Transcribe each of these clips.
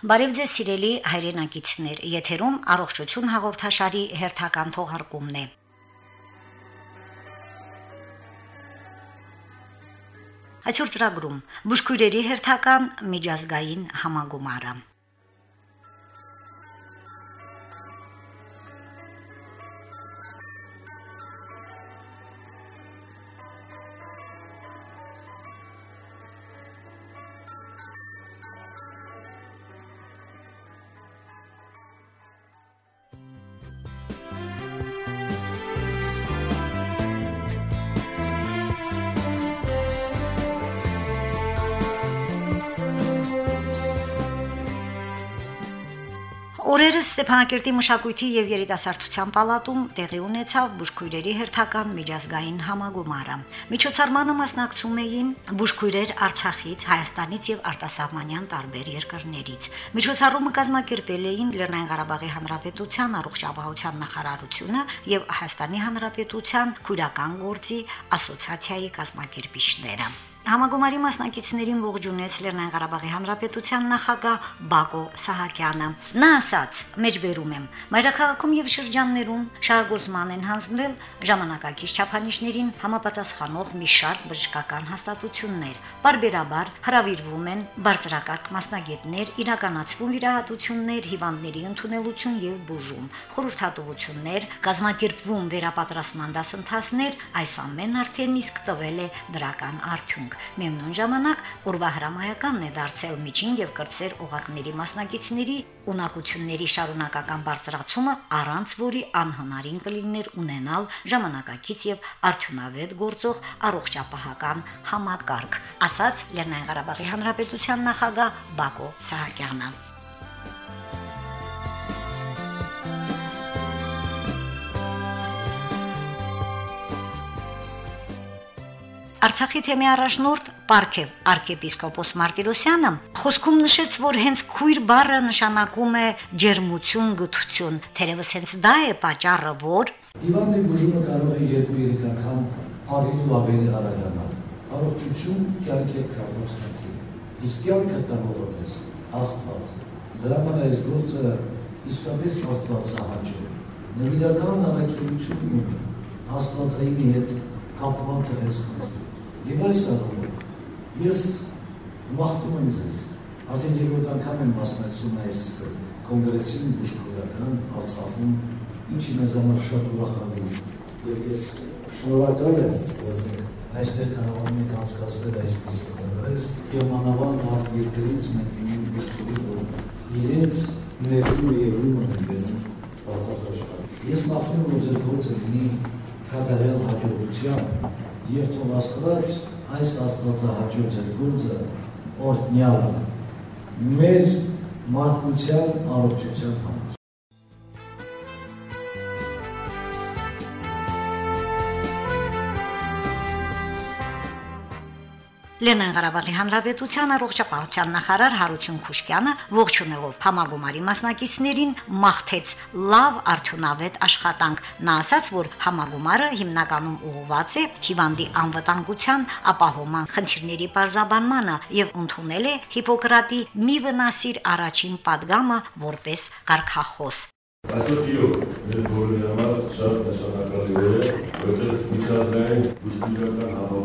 Բարև ձեզ սիրելի հայրենակիցներ, եթերում առողջություն հաղորդաշարի հերթական թողարկումն է։ Այսօր ծրագրում բուժքույրերի հերթական միջազգային համագումարը Օրերս Ստեփանակերտի մշակույթի եւ երիտասարդության պալատում տեղի ունեցավ բուժքույրերի հերթական միջազգային համագումարը։ Միջոցառմանը մասնակցում էին բուժքույրեր Արցախից, Հայաստանից եւ արտասահմանյան տարբեր երկրներից։ Միջոցառումը կազմակերպել էին Լեռնային Ղարաբաղի Հանրապետության առողջապահության նախարարությունը եւ Հայաստանի Հանրապետության քույրական գործի ասոցիացիայի կազմակերպիչները։ Համագումարի մասնակիցներին ողջունեց Լեռնային Ղարաբաղի Հանրապետության նախագահ Բակո Սահակյանը։ Նա ասաց. «Մեջբերում եմ, մայրաքաղաքում եւ շրջաններում շահագործման են հանձնվել ժամանակակից չափանիշներին համապատասխանող մի շարք բժշկական հաստատություններ։ Բարբերաբար հravirվում են բարձրակարգ մասնագետներ, իրականացվում վիրահատություններ, հիվանդների ընդունելություն եւ բուժում, խորհրդատվություններ, կազմակերպվում վերապատրաստման դասընթացներ, այս ամենն արդեն իսկ տվել է դրական արդյունք ունենք։ Միևնույն ժամանակ օրվա հրամայականն է դարձել միջին եւ կրծեր օղակների մասնակիցների ունակությունների շարունակական բարձրացումը, առանց որի անհնարին կլիներ ունենալ ժամանակակից եւ արդյունավետ գործող առողջապահական համակարգ, ասաց Լեռնային Ղարաբաղի Հանրապետության նախագահ Բակո Սահակյանը։ Արցախի թեմի առաջնորդ Պարքև arczepiskopos Մարտիրոսյանը խոսքում նշեց, որ հենց քույր բառը նշանակում է ջերմություն, գթություն, թերևս հենց դա է պատճառը, որ Իվանի բուժումը կարող է երկու երեք անգամ ավելի ու ավելի արագանալ։ Առողջություն կյանքի հետ կապված խնդիր։ Իսկ կյանքը տանողոս Աստված։ Դրա համար այս գործը իսկապես Աստվածահաճո։ Նվիրական առաքելություն Աստվածային հետ կապված է այս խնդիրը։ Եվ այս առումով ես մաղթում եմ ձեզ, արդեն երկրորդ անգամ եմ մասնակցում այս կոնգրեսին բուժքորական Արցախում, ինչի մեզ համար շատ ուրախանում։ Եվ ես շնորհակալ եմ, որ այստեղ կարողանում ենք անցկացնել այսպես կոնգրես եւ մանավանդ արդ երկրից մենք ունենք բուժքորի, որ իրենց ներդրումը եւ ուրումը են բերում Արցախաշար։ Ես մաղթում եմ, որ ձեր գործը լինի կատարյալ հաջողությամբ եւ թող Աստված այս Աստվածահաճո ձեր գործը օրհնյալ մեր մարդկության առողջության համար Լենան Ղարաբաղի Հանրապետության առողջապահության նախարար Հարություն Խուշկյանը ողջունելով համագումարի մասնակիցներին մաղթեց լավ արդյունավետ աշխատանք։ Նա ասաց, որ համագումարը հիմնականում ուղղված է հիվանդի անվտանգության ապահովման խնդիրների բարձաբանմանը եւ ընդունել է Հիպոկրատի «Մի վնասիր առաջին падգամը» որպես կարգախոս։ Այսօր իրոք մեր բոլորի համար շատ նշանակալի օր է, որտեղ միջազգային բժշկական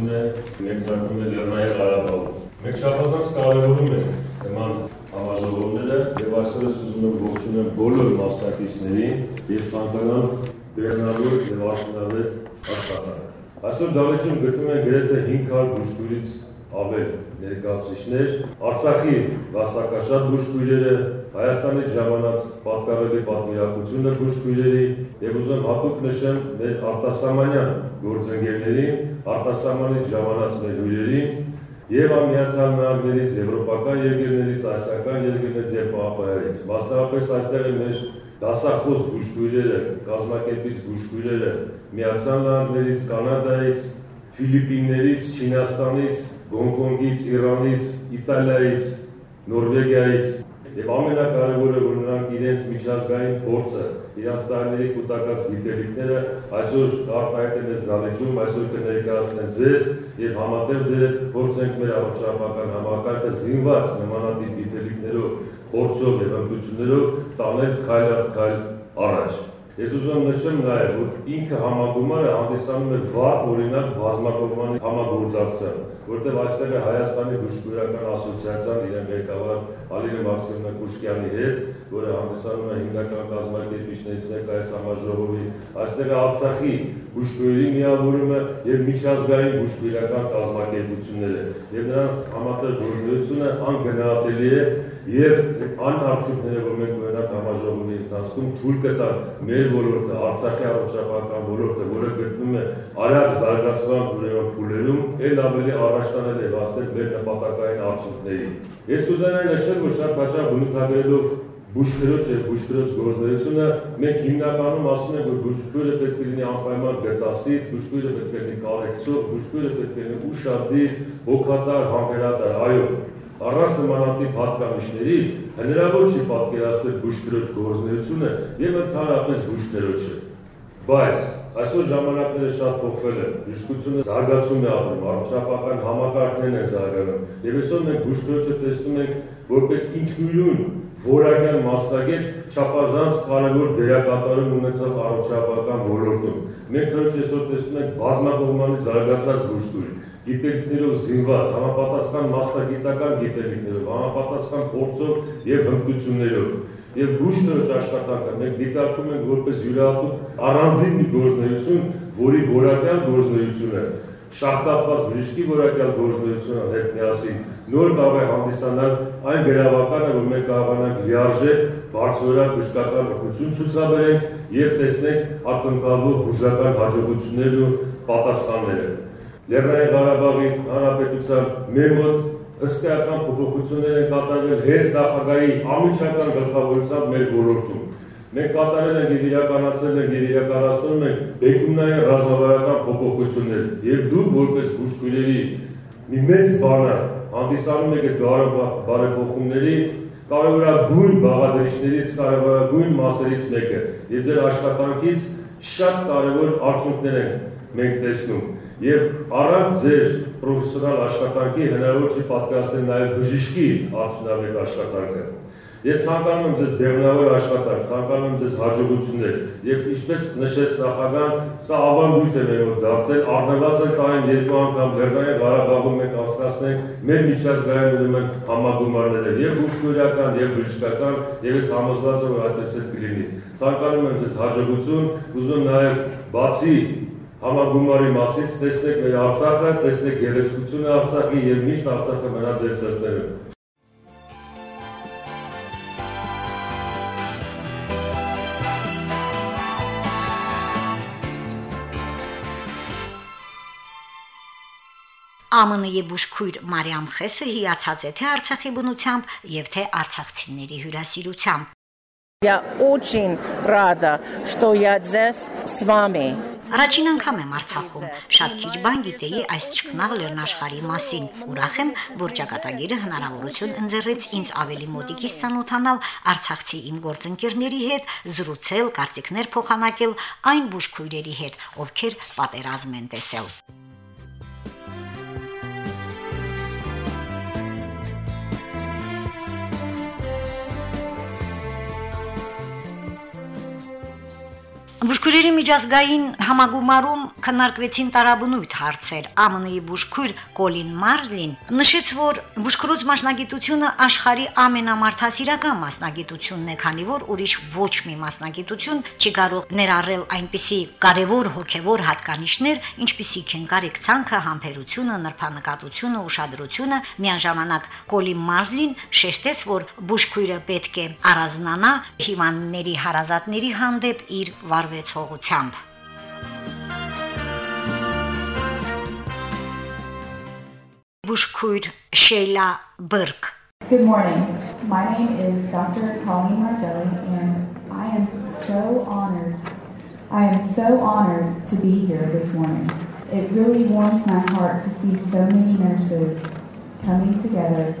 ասում է մեկնարկում է Լեռնային Ղարաբաղում։ Մենք շաբազանց կարևորում ենք նման համաժողովները եւ այսօր ես ուզում եմ ողջունել բոլոր մասնակիցներին եւ ցանկանում բեռնավոր եւ արդյունավետ աշխատանք։ Այսօր դալեջում գտնում են գրեթե 500 բուժքույրից ավել ներկայացուցիչներ, Արցախի վաստակաշատ բուժքույրերը, Հայաստանից ժամանած պատկառելի պատվիրակությունը բուժքույրերի եւ ուզում հատուկ նշեմ մեր արտասահմանյան գործընկերներին, արտասահմանից ժամանած մեր հյուրերին եւ ամիացան նահանգներից, եվրոպական երկրներից, ասիական երկրներից եւ ՊԱՊ-ից։ Մասնավորապես այստեղ են մեր դասախոս բուժքույրերը, կազմակերպիչ բուժքույրերը միացան նահանգներից, Կանադայից, Ֆիլիպիններից, Չինաստանից, Գոնկոնգից, Իրանից, Իտալիայից, Նորվեգիայից եւ ամենակարևորը որ նրանք իրենց միջազգային փորձը, իրենց տարիների կൂട്ടակած գիտելիքները այսօր արտահայտել են դալեջում, այսօր կներկայացնեն ձեզ եւ համատեղ ձեր հետ փորձենք մեր առողջապահական համակարգը զինված նմանատիպ գիտելիքներով, փորձով եւ հմտություններով տանել քայլ առ քայլ առաջ։ Ես ուզում եմ նշեմ նաև, որ ինքը համագումարը հանդիսանում է վառ օրինակ բազմակողմանի համագործակցության, որտեղ այստեղ է Հայաստանի բուժքույրական ասոցիացիան իրեն ղեկավար Ալինե Մաքսիմովնա Կուշկյանի հետ, որը հանդիսանում է հիմնական կազմակերպիչներից մեկը այս համաժողովի, այստեղ է Արցախի բուժքույրի միավորումը եւ միջազգային բուժքույրական կազմակերպությունները եւ նրանց համատեղ գործունեությունը անգնահատելի է եւ այն արդյունքները, որ մենք ունենանք համաժողովի ընթացքում, թույլ կտան մեր ոլորտը, Արցախի առողջապահական ոլորտը, որը գտնվում է արագ զարգացման ուրեմն փուլերում, ել ավելի առաջ տանել եւ հասնել մեր նպատակային արդյունքներին։ Ես ուզենայի նշել, որ շատ հաճախ բնութագրելով բուժքրոջ եւ բուժքրոջ գործունեությունը մենք հիմնականում ասում ենք որ բուժքուրը պետք է լինի անպայման գտասի, բուժքուրը պետք է լինի կարեկցող, բուժքուրը պետք է լինի ուշադիր, հոգատար, համերատար, այո, առանց նմանատիպ հատկանիշների հնարավոր չի պատկերացնել բուժքրոջ գործունեությունը եւ ընդհանրապես բուժքրոջը։ Բայց այսօր ժամանակները շատ փոխվել են, բժշկությունը զարգացում է ապրում, առողջապահական համակարգներն են զարգանում եւ այսօր մենք բուժքրոջը տեսնում ենք որպես ինքնուրույն որակյալ մասնագետ չափազանց կարևոր դերակատարում ունեցող առողջապահական ոլորտում։ Մենք հենց այսօր տեսնում ենք բազմակողմանի զարգացած բուժքույր, գիտելիքներով զինված, համապատասխան մասնագիտական գիտելիքներով, համապատասխան փորձով եւ հմտություններով եւ գուշտորոշ աշխատանքը մենք դիտարկում ենք որպես յուրահատուկ առանձին գործունեություն, որի որակյալ գործունեությունը շահտապված բժշկի որակյալ գործունեությունը հետ միասին նոր կարող է հանդիսանալ այն գրավականը, որ մենք կարողանանք լիարժեք բարձրորակ բժշկական օգնություն ցուցաբերենք եւ տեսնենք ակնկալվող բուժական հաջողություններն ու պատասխանները։ Լեռնային Ղարաբաղի Հանրապետության մեր մոտ հսկայական փոփոխություններ են կատարվել հենց նախագահի ամիջական գլխավորությամբ մեր ոլորտում։ Մենք կատարել ենք եւ իրականացել ենք եւ իրականացնում ենք բեկումնային ռազմավարական փոփոխություններ եւ դուք որպես բուժքույրերի մի մեծ բանը հանդիսանում եք այդ բարեփոխումների կարևորագույն բաղադրիչներից կարևորագույն մասերից մեկը եւ ձեր աշխատանքից շատ կարևոր արդյունքներ են մենք տեսնում եւ առանց ձեր պրոֆեսիոնալ աշխատանքի հնարավոր չի պատկասել նաեւ բժշկի արդյունավետ աշխատանքը։ Ես ցանկանում եմ ձեզ դեղնավոր աշխատանք, ցանկանում եմ ձեզ հաջողություններ եւ ինչպես նշեց նախագահան, սա ավանդույթ է մեր մոտ դարձել, առնվազն տարին երկու անգամ Լեռնային Ղարաբաղում մենք անցկացնենք մեր միջազգային ուրեմն համագումարները եւ բուժքույրական եւ բժշկական եւ ես համոզված եմ որ այդպես էլ կլինի։ Ցանկանում եմ ձեզ հաջողություն, ուզում նաեւ բացի համագումարի մասից տեսնեք մեր Արցախը, տեսնեք գեղեցկությունը Արցախի եւ միշտ Արցախը մնա ձեր սրտերում։ ԱՄՆ-ի բուժքույր Մարիամ Խեսը հիացած է թե Արցախի բնությամբ եւ թե արցախցիների հյուրասիրությամբ։ Я очень рада, что я здесь с вами. Առաջին անգամ եմ Արցախում։ Շատ քիչ բան գիտեի այս ճկնաղ լեռնաշխարի մասին։ Ուրախ եմ, որ ճակատագիրը հնարավորություն ընձեռեց ինձ ավելի մոտիկից ցանոթանալ Արցախցի իմ գործընկերների հետ, զրուցել, կարծիքներ փոխանակել այն բուժքույրերի հետ, ովքեր պատերազմ են տեսել։ Բուժքույրերի միջազգային համագումարում քննարկվեցին տարաբնույթ հարցեր։ ԱՄՆ-ի բուժքույր Կոլին Մարլին նշեց, որ բուժքրոջ մասնագիտությունը աշխարի ամենամարթասիրական մասնագիտությունն է, քանի որ ուրիշ ոչ մի մասնագիտություն չի կարող ներառել այնպիսի կարևոր հոգևոր հատկանիշներ, ինչպիսիք են կարեկցանքը, համբերությունը, նրբանկատությունը, ուշադրությունը։ Միաժամանակ Կոլին Մարլին շեշտեց, որ բուժքույրը պետք է առանձնանա հիվանդների հարազատների հանդեպ իր 저 Sheila Burke. Good morning. My name is Dr. Colleen Marzelli, and I am so honored. I am so honored to be here this morning. It really warms my heart to see so many nurses coming together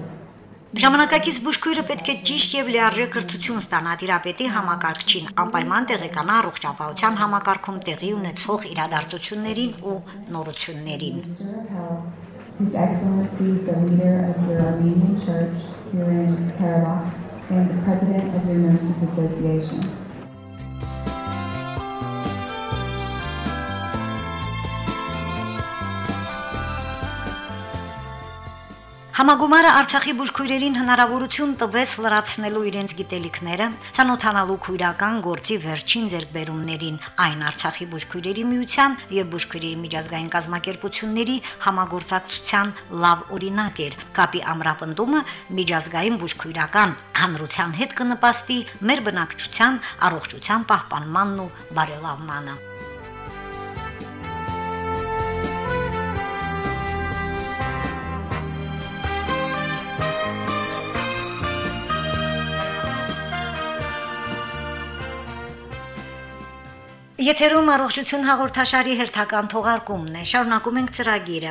Ժամանակակից բուժքույրը պետք է ճիշտ եւ լիարժեք կրթություն ստանա դիրապետի համակարգչին, անպայման տեղեկանա առողջապահության համակարգում տեղի ունեցող իրադարձություններին ու նորություններին։ His Excellency, the leader of the Armenian Church here in Karabakh, and the president of the Nurses Association. Համագումարը Արցախի բուժքույրերին հնարավորություն տվեց լրացնելու իրենց գիտելիքները, ցանոթանալու քույրական գործի վերջին ձեռքբերումներին, այն Արցախի բուժքույրերի միության եւ բուժքույրերի միջազգային կազմակերպությունների համագործակցության լավ օրինակ էր։ Կապի ամրապնդումը միջազգային բուժքույրական հանրության հետ կնպաստի մեր բնակչության առողջության պահպանմանն ու բարելավմանը։ Եթերում առողջություն հաղորդաշարի հերթական թողարկումն է։ Շարունակում ենք ծրագիրը։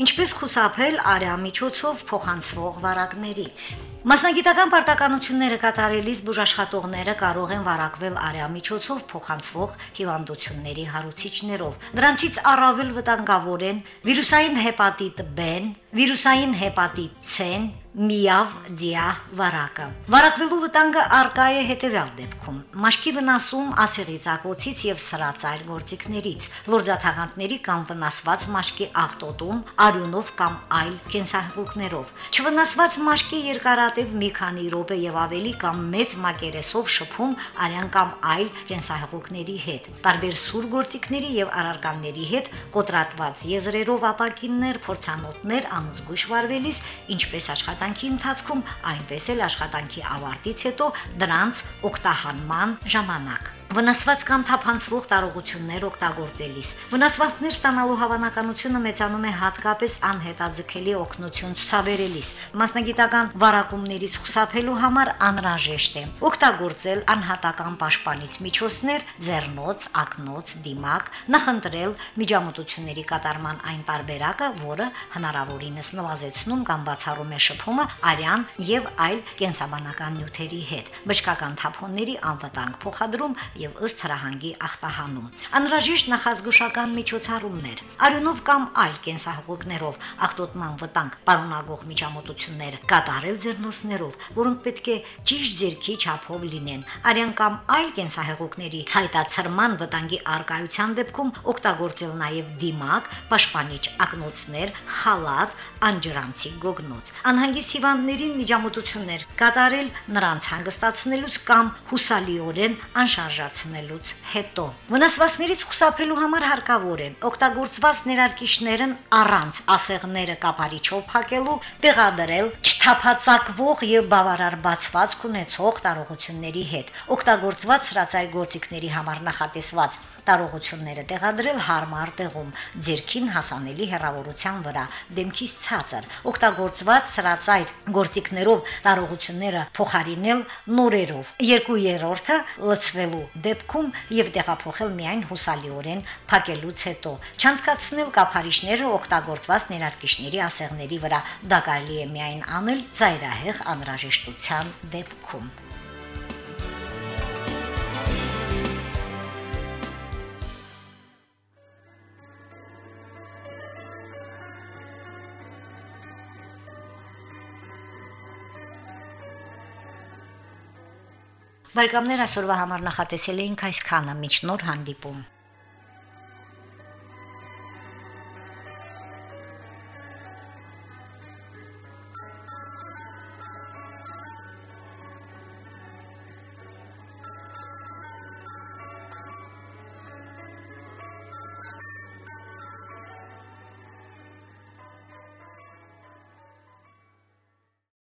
Ինչպես խուսափել արյամիջոցով փոխանցվող վարակներից։ Մասնագիտական պարտականությունները կատարելիս բուժաշխատողները կարող են վարակվել արյամիջոցով փոխանցվող հիվանդությունների հարուցիչներով։ Դրանցից առավել վտանգավոր են վիրուսային հեպատիտ B-ն, վիրուսային հեպատիտ C-ն, միավ դիա վարակը։ Վարակվելու վտանգը արկա է հետևյալ դեպքում. մաշկի վնասում ասեղի ցակոցից եւ սրածայր գործիքներից, լորձաթաղանթների կամ վնասված մաշկի աղտոտում, արյունով կամ այլ կենսահեղուկներով։ Չվնասված մաշկի երկարատև մի քանի րոպե եւ ավելի կամ մեծ մակերեսով շփում արյան կամ այլ կենսահեղուկների հետ։ Տարբեր սուր գործիքների եւ առարկաների հետ կոտրատված եզրերով ապակիններ, փորձանոթներ անզգույշ վարվելիս, ինչպես աշխատ աշխատանքի ընթացքում, այնպես էլ աշխատանքի ավարտից հետո դրանց օգտահանման ժամանակ վնասված կամ թափանցվող տարողություններ օգտագործելիս։ Վնասվածքներ ստանալու հավանականությունը մեծանում է հատկապես անհետաձգելի օգնություն ցուցաբերելիս։ Մասնագիտական վարակումներից խուսափելու համար անհրաժեշտ է օգտագործել անհատական պաշտպանիչ միջոցներ, ձեռնոց, ակնոց, դիմակ, նախընտրել միջամտությունների կատարման այն տարբերակը, որը հնարավորինս նվազեցնում կամ բացառում է շփումը արյան եւ այլ կենսաբանական նյութերի հետ։ Բժշկական թափոնների անվտանգ փոխադրում եւ ըստ հրահանգի ախտահանում։ Անհրաժեշտ նախազգուշական միջոցառումներ, արյունով կամ այլ կենսահողոքներով ախտոտման վտանգ պարունակող միջամտություններ կատարել ձեռնոցներով, որոնք պետք է ճիշտ ձերքի չափով լինեն։ Արյան կամ այլ կենսահեղուկների ցայտացրման վտանգի արկայության դեպքում օգտագործել նաև դիմակ, պաշտպանիչ ակնոցներ, խալատ, անջրանցի գոգնոց։ Անհանգիստ հիվանդներին միջամտություններ կատարել նրանց հանգստացնելուց կամ հուսալիորեն անշարժ վերջացնելուց հետո։ Վնասվածքներից խուսափելու համար հարկավոր է օգտագործված ներարկիչներն առանց ասեղները կապարիչով փակելու տեղադրել չթափածակվող եւ բավարար բացվածք ունեցող տարողությունների հետ։ Օգտագործված սրացայր գործիքների համար նախատեսված տարողությունները տեղադրել հարմար տեղում, ձերքին հասանելի հեռավորության վրա, դեմքից ցածր, օգտագործված սրածայր գործիքներով տարողությունները փոխարինել նորերով։ Երկու երրորդը լցվելու դեպքում եւ տեղափոխել միայն հուսալիորեն փակելուց հետո։ Չանցկացնել կափարիչները օգտագործված ներարկիչների ասեղների վրա։ Դա կարելի է միայն անել ծայրահեղ անհրաժեշտության դեպքում։ Բարեկամներ այսօրվա համար նախատեսել էինք այսքանը, միջ նոր հանդիպում։